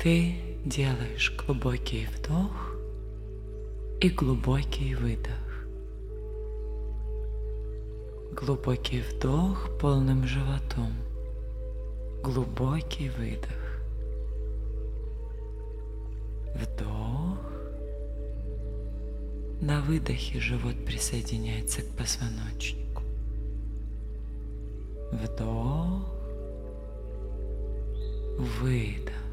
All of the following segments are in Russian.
Ты делаешь глубокий вдох и глубокий выдох. Глубокий вдох полным животом. Глубокий выдох. Вдох. На выдохе живот присоединяется к позвоночнику. Вдох. Выдох.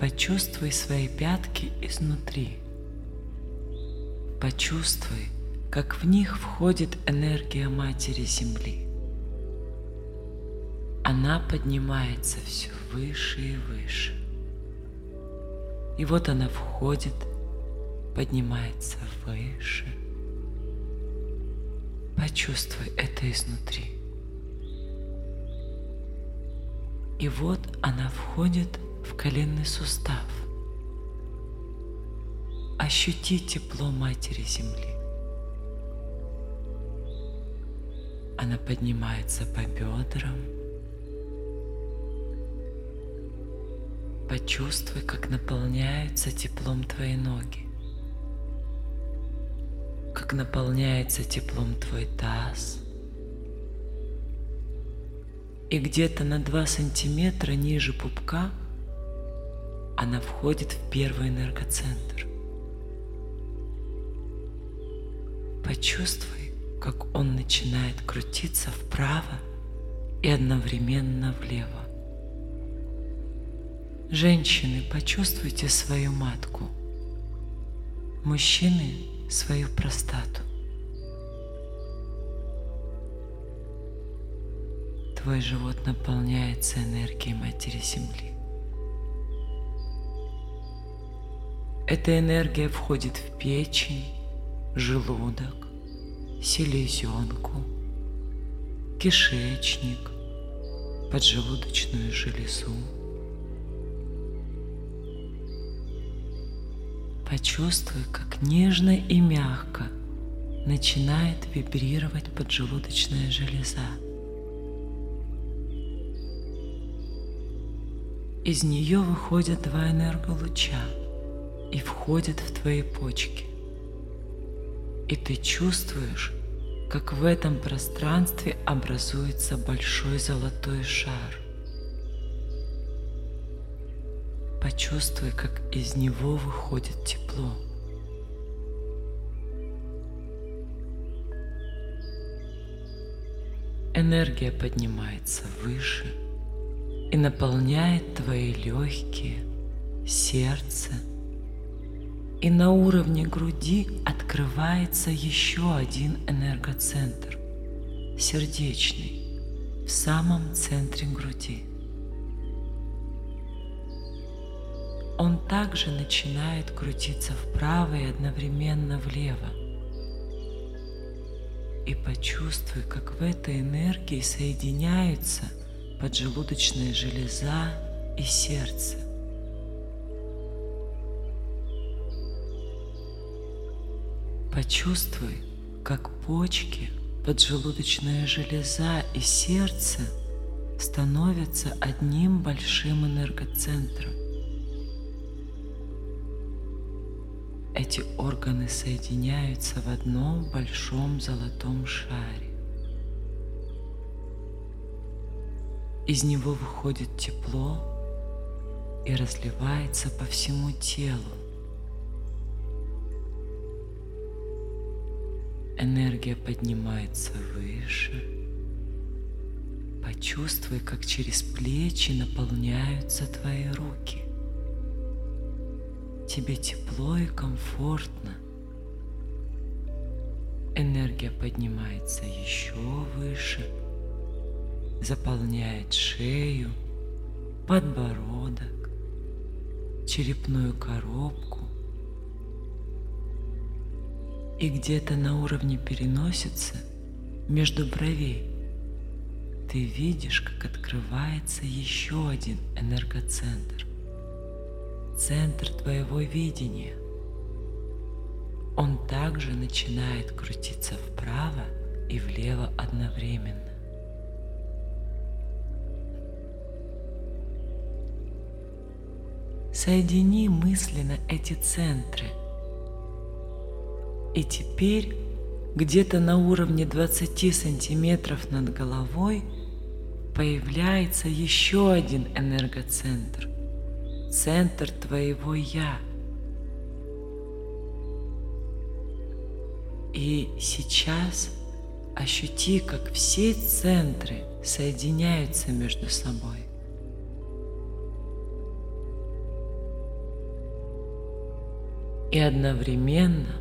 Почувствуй свои пятки изнутри. Почувствуй, как в них входит энергия Матери Земли. Она поднимается все выше и выше. И вот она входит, поднимается выше. Почувствуй это изнутри. И вот она входит в коленный сустав. Ощути тепло Матери Земли. Она поднимается по бедрам. Почувствуй, как наполняются теплом твои ноги. Как наполняется теплом твой таз. И где-то на 2 сантиметра ниже пупка она входит в первый энергоцентр. Почувствуй, как он начинает крутиться вправо и одновременно влево. Женщины, почувствуйте свою матку. Мужчины – свою простату. Твой живот наполняется энергией Матери Земли. Эта энергия входит в печень, желудок, селезенку, кишечник, поджелудочную железу. Почувствуй, как нежно и мягко начинает вибрировать поджелудочная железа. Из нее выходят два энерголуча – и входит в твои почки. И ты чувствуешь, как в этом пространстве образуется большой золотой шар. Почувствуй, как из него выходит тепло. Энергия поднимается выше и наполняет твои легкие, сердце – и на уровне груди открывается еще один энергоцентр, сердечный, в самом центре груди. Он также начинает крутиться вправо и одновременно влево. И почувствуй, как в этой энергии соединяются поджелудочная железа и сердце. Почувствуй, как почки, поджелудочная железа и сердце становятся одним большим энергоцентром. Эти органы соединяются в одном большом золотом шаре. Из него выходит тепло и разливается по всему телу. Энергия поднимается выше. Почувствуй, как через плечи наполняются твои руки. Тебе тепло и комфортно. Энергия поднимается еще выше, заполняет шею, подбородок, черепную коробку, и где-то на уровне переносится между бровей ты видишь, как открывается еще один энергоцентр. Центр твоего видения. Он также начинает крутиться вправо и влево одновременно. Соедини мысленно эти центры – и теперь где-то на уровне 20 сантиметров над головой появляется еще один энергоцентр, центр твоего «Я». И сейчас ощути, как все центры соединяются между собой. И одновременно,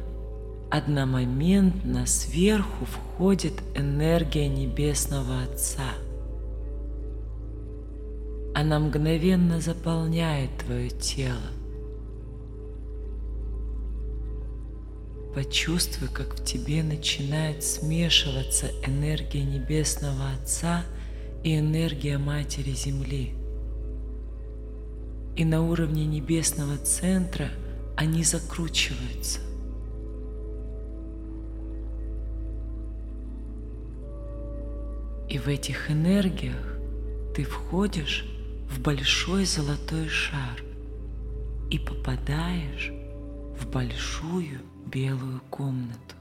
одномоментно сверху входит энергия Небесного Отца. Она мгновенно заполняет твое тело. Почувствуй, как в тебе начинает смешиваться энергия Небесного Отца и энергия Матери Земли. И на уровне Небесного Центра – они закручиваются. И в этих энергиях ты входишь в большой золотой шар и попадаешь в большую белую комнату.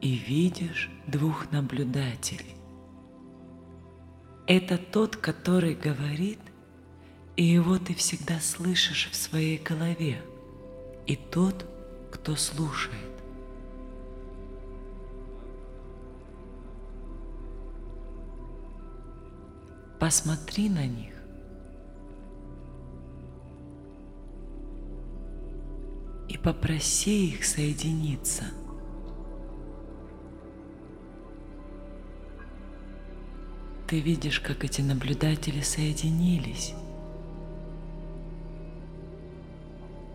и видишь двух наблюдателей. Это тот, который говорит, и его ты всегда слышишь в своей голове, и тот, кто слушает. Посмотри на них. И попроси их соединиться – Ты видишь, как эти наблюдатели соединились.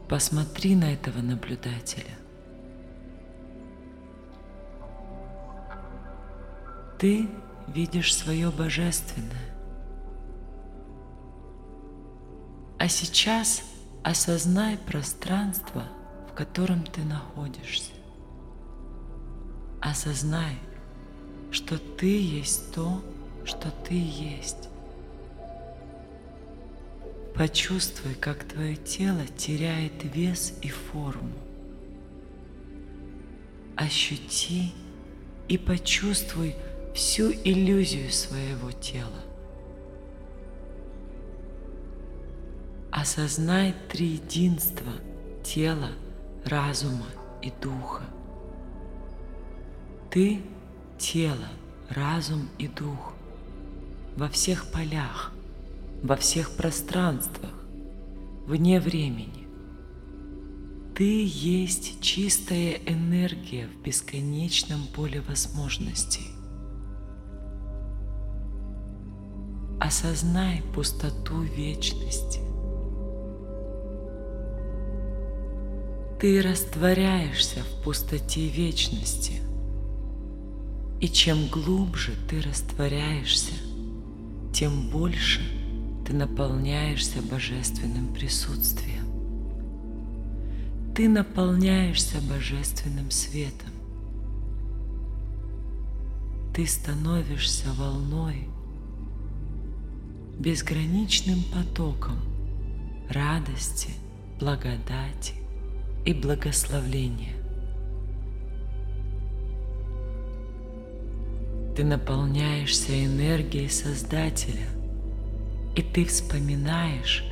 Посмотри на этого наблюдателя. Ты видишь свое божественное. А сейчас осознай пространство, в котором ты находишься. Осознай, что ты есть то, что ты есть. Почувствуй, как твое тело теряет вес и форму. Ощути и почувствуй всю иллюзию своего тела. Осознай триединство тела, разума и духа. Ты – тело, разум и дух во всех полях, во всех пространствах, вне времени. Ты есть чистая энергия в бесконечном поле возможностей. Осознай пустоту вечности. Ты растворяешься в пустоте вечности. И чем глубже ты растворяешься, тем больше ты наполняешься божественным присутствием. Ты наполняешься божественным светом. Ты становишься волной, безграничным потоком радости, благодати и благословления. Ты наполняешься энергией Создателя, и ты вспоминаешь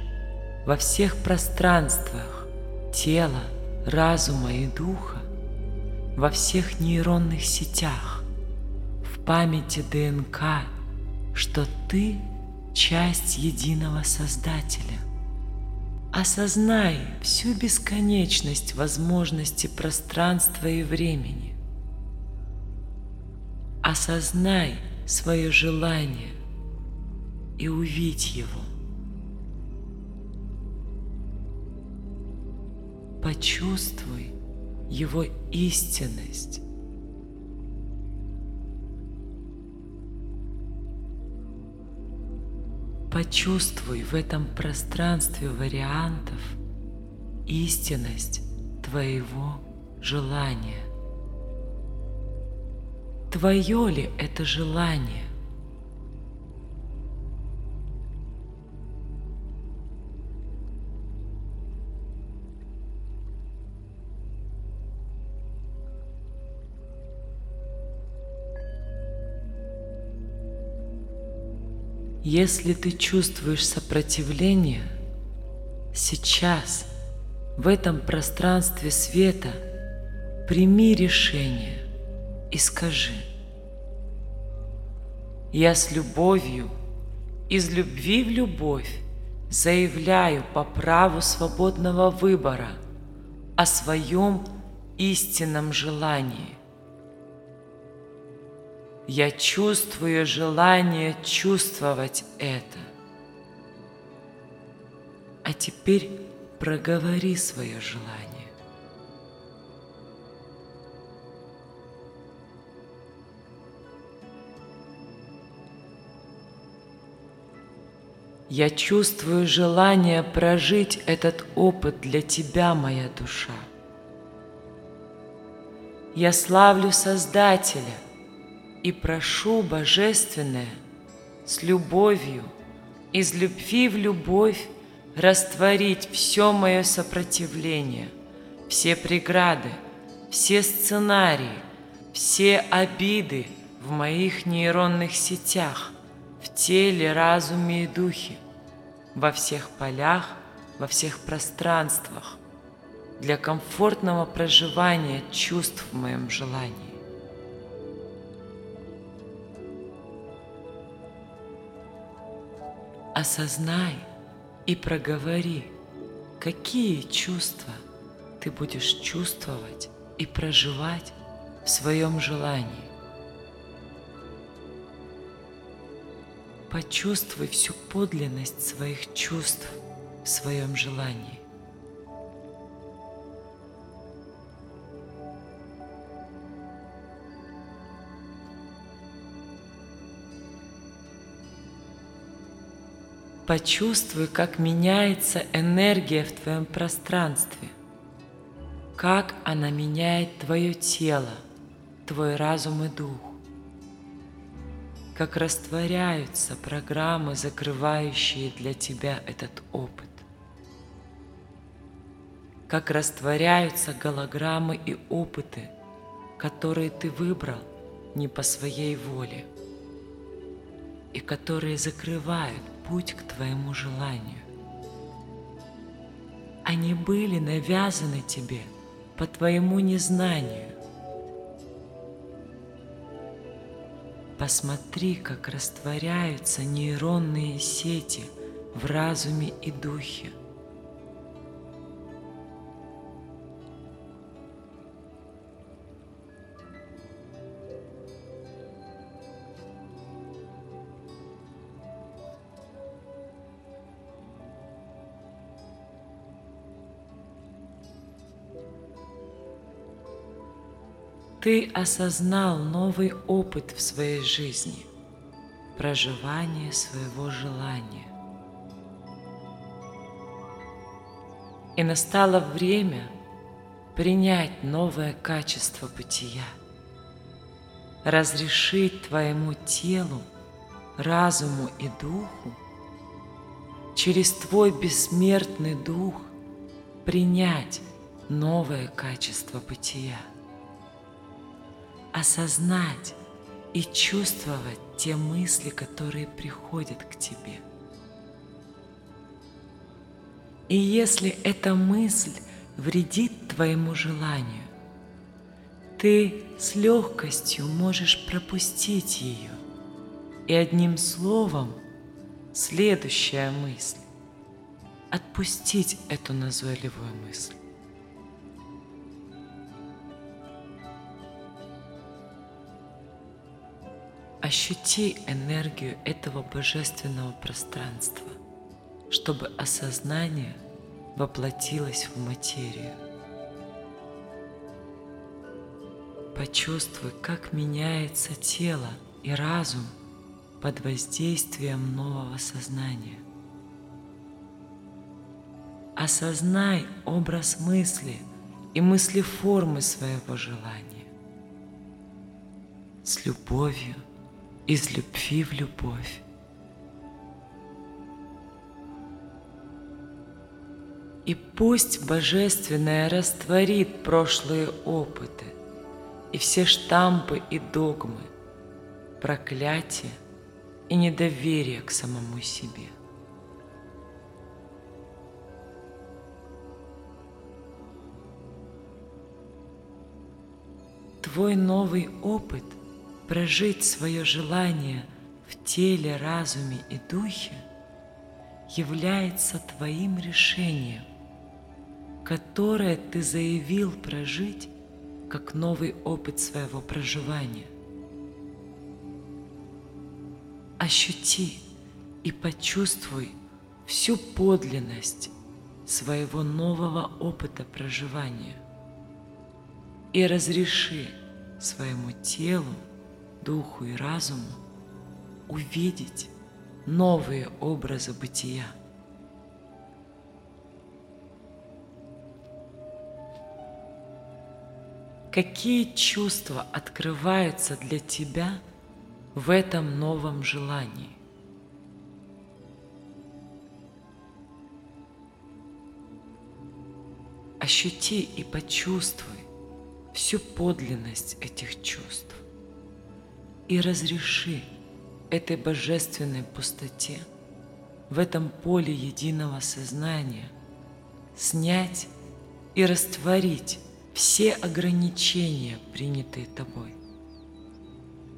во всех пространствах тела, разума и духа, во всех нейронных сетях, в памяти ДНК, что ты часть единого Создателя. Осознай всю бесконечность возможностей пространства и времени осознай свое желание и увидь его. Почувствуй его истинность. Почувствуй в этом пространстве вариантов истинность твоего желания. твое ли это желание? Если ты чувствуешь сопротивление, сейчас, в этом пространстве света, прими решение и скажи, я с любовью, из любви в любовь заявляю по праву свободного выбора о своем истинном желании – я чувствую желание чувствовать это. А теперь проговори свое желание. Я чувствую желание прожить этот опыт для тебя, моя душа. Я славлю Создателя, и прошу, Божественное, с любовью, из любви в любовь растворить все мое сопротивление, все преграды, все сценарии, все обиды в моих нейронных сетях, в теле, разуме и духе, во всех полях, во всех пространствах, для комфортного проживания чувств в моем желании. Осознай и проговори, какие чувства ты будешь чувствовать и проживать в своем желании. Почувствуй всю подлинность своих чувств в своем желании. Почувствуй, как меняется энергия в твоем пространстве, как она меняет твое тело, твой разум и дух, как растворяются программы, закрывающие для тебя этот опыт, как растворяются голограммы и опыты, которые ты выбрал не по своей воле и которые закрывают путь к твоему желанию. Они были навязаны тебе по твоему незнанию. Посмотри, как растворяются нейронные сети в разуме и духе – ты осознал новый опыт в своей жизни, проживание своего желания. И настало время принять новое качество бытия, разрешить твоему телу, разуму и духу через твой бессмертный дух принять новое качество бытия осознать и чувствовать те мысли, которые приходят к тебе. И если эта мысль вредит твоему желанию, ты с легкостью можешь пропустить ее. И одним словом, следующая мысль – отпустить эту назойливую мысль. Ощути энергию этого божественного пространства, чтобы осознание воплотилось в материю. Почувствуй, как меняется тело и разум под воздействием нового сознания. Осознай образ мысли и мысли формы своего желания. с любовью, из любви в любовь. И пусть Божественное растворит прошлые опыты и все штампы и догмы, проклятие и недоверие к самому себе. Твой новый опыт – прожить свое желание в теле, разуме и духе – является твоим решением – которое ты заявил прожить как новый опыт своего проживания. Ощути и почувствуй всю подлинность своего нового опыта проживания и разреши своему телу, духу и разуму увидеть новые образы бытия – Какие чувства открываются для тебя в этом новом желании? Ощути и почувствуй всю подлинность этих чувств и разреши этой божественной пустоте в этом поле единого сознания снять и растворить все ограничения, принятые тобой.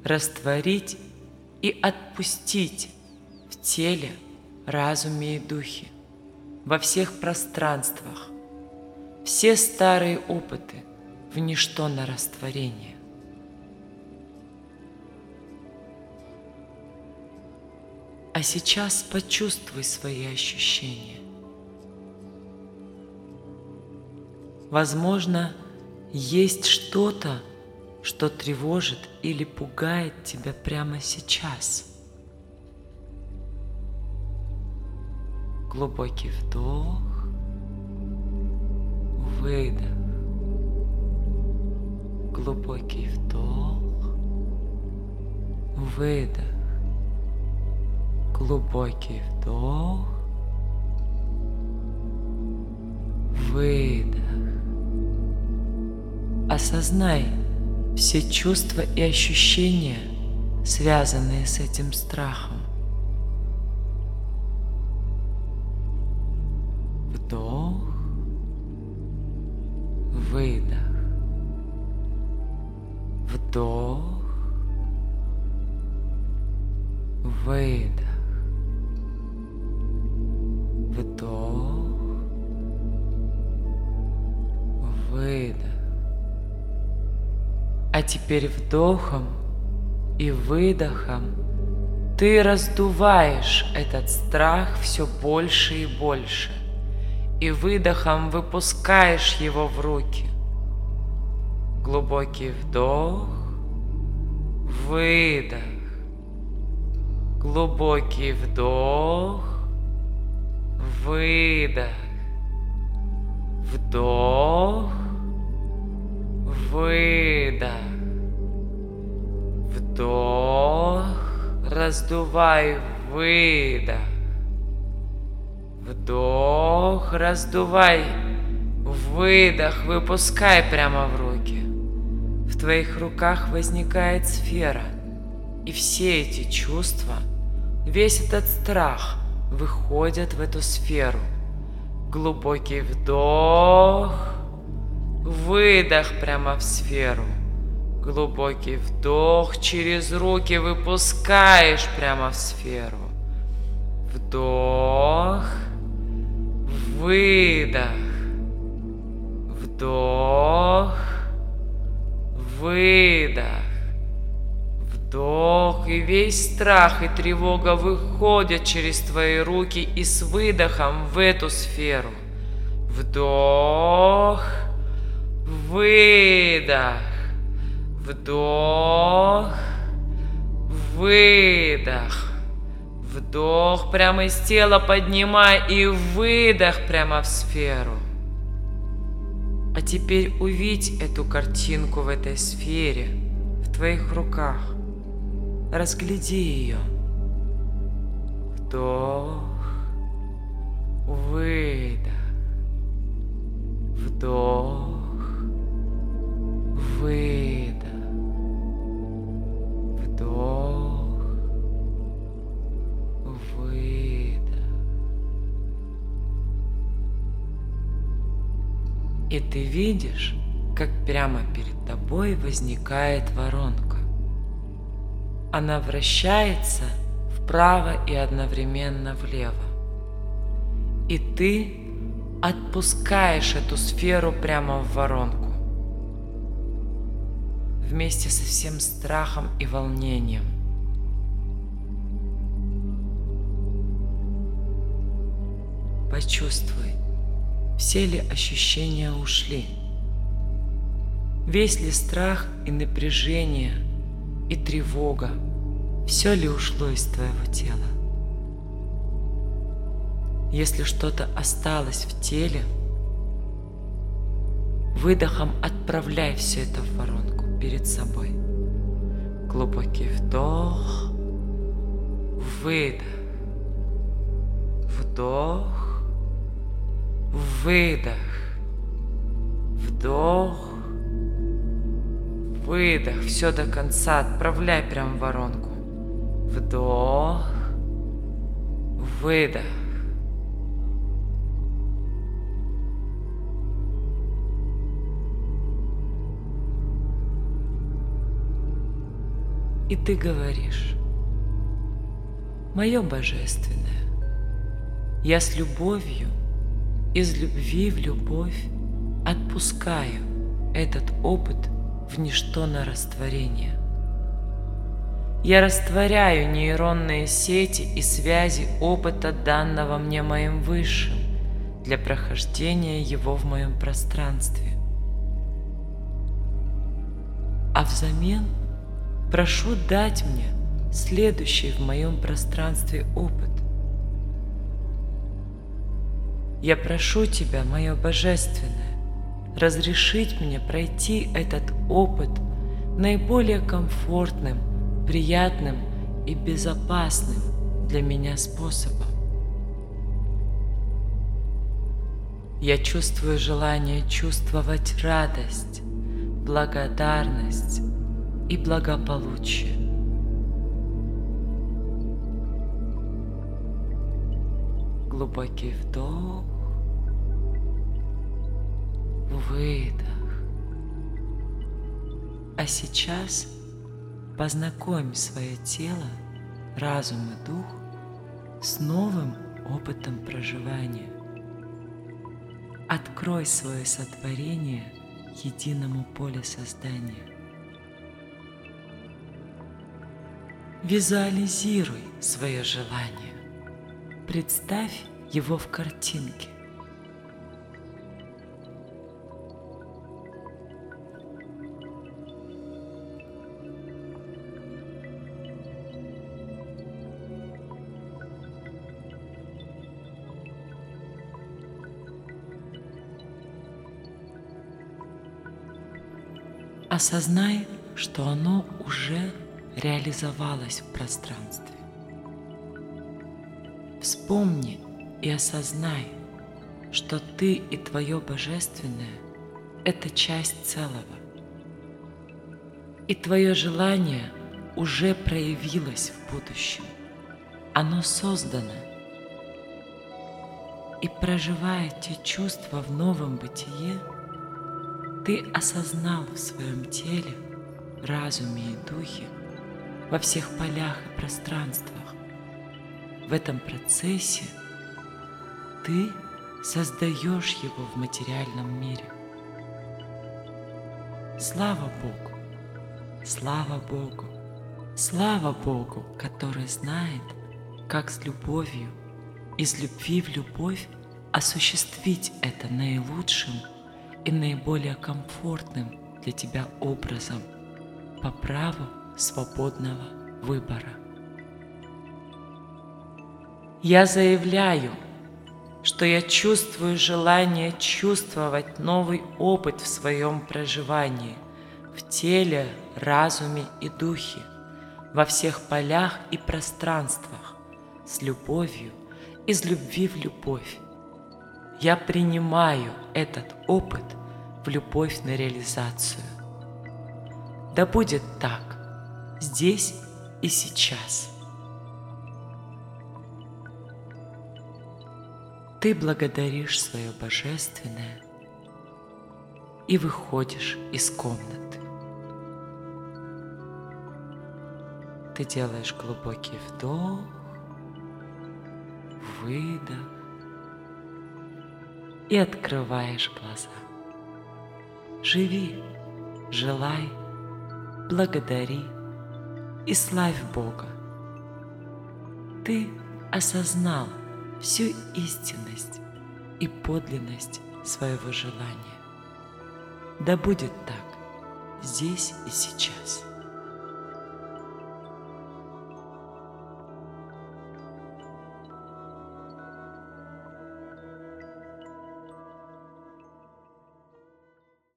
Растворить и отпустить в теле, разуме и духе, во всех пространствах, все старые опыты в ничто на растворение. А сейчас почувствуй свои ощущения. Возможно, есть что-то, что тревожит или пугает тебя прямо сейчас. Глубокий вдох, выдох. Глубокий вдох, выдох. Глубокий вдох, выдох. Осознай все чувства и ощущения, связанные с этим страхом. Вдох, выдох, вдох, выдох, теперь вдохом и выдохом ты раздуваешь этот страх все больше и больше. И выдохом выпускаешь его в руки. Глубокий вдох, выдох. Глубокий вдох, выдох. Вдох, выдох. Вдох, раздувай, выдох. Вдох, раздувай, выдох, выпускай прямо в руки. В твоих руках возникает сфера, и все эти чувства, весь этот страх выходят в эту сферу. Глубокий вдох, Выдох прямо в сферу. Глубокий вдох через руки выпускаешь прямо в сферу. Вдох. Выдох. Вдох. Выдох. Вдох, и весь страх и тревога выходят через твои руки и с выдохом в эту сферу. Вдох. Выдох. Вдох. Выдох. Вдох прямо из тела поднимай и выдох прямо в сферу. А теперь увидь эту картинку в этой сфере, в твоих руках. Разгляди ее. Вдох, выдох, вдох, выдох, вдох, выдох. И ты видишь, как прямо перед тобой возникает воронка. Она вращается вправо и одновременно влево. И ты отпускаешь эту сферу прямо в воронку. Вместе со всем страхом и волнением. Почувствуй, все ли ощущения ушли. Весь ли страх и напряжение и тревога, все ли ушло из твоего тела? Если что-то осталось в теле, выдохом отправляй все это в воронку перед собой. Глубокий вдох, выдох, вдох, выдох, вдох, Выдох, все до конца, отправляй прям в воронку. Вдох, выдох. И ты говоришь, мое божественное, я с любовью, из любви в любовь отпускаю этот опыт – в ничто на растворение. Я растворяю нейронные сети и связи опыта, данного мне моим Высшим, для прохождения его в моем пространстве. А взамен прошу дать мне следующий в моем пространстве опыт. Я прошу Тебя, мое Божественное, разрешить мне пройти этот опыт наиболее комфортным, приятным и безопасным для меня способом. Я чувствую желание чувствовать радость, благодарность и благополучие. Глубокий вдох выдох. А сейчас познакомь свое тело, разум и дух с новым опытом проживания. Открой свое сотворение единому поле создания. Визуализируй свое желание. Представь его в картинке. Осознай, что оно уже реализовалось в пространстве. Вспомни и осознай, что ты и твое божественное – это часть целого. И твое желание уже проявилось в будущем. Оно создано. И проживая те чувства в новом бытие – ты осознал в своем теле, разуме и духе, во всех полях и пространствах. В этом процессе ты создаешь его в материальном мире. Слава Богу! Слава Богу! Слава Богу, который знает, как с любовью, из любви в любовь осуществить это наилучшим – и наиболее комфортным для тебя образом по праву свободного выбора. Я заявляю, что я чувствую желание чувствовать новый опыт в своем проживании в теле, разуме и духе, во всех полях и пространствах, с любовью, из любви в любовь. Я принимаю этот опыт в любовь на реализацию. Да будет так, здесь и сейчас. Ты благодаришь свое Божественное и выходишь из комнаты. Ты делаешь глубокий вдох, выдох и открываешь глаза. Живи, желай, благодари и славь Бога. Ты осознал всю истинность и подлинность своего желания. Да будет так здесь и сейчас.